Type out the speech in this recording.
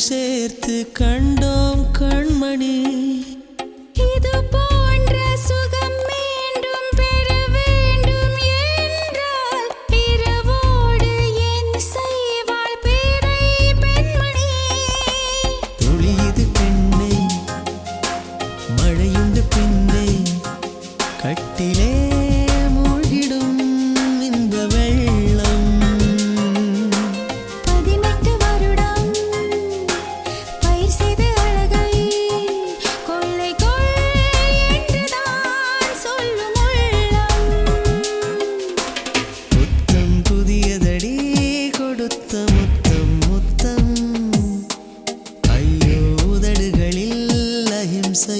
சேர்த்து கண்டோம் கண்மணி. I'm so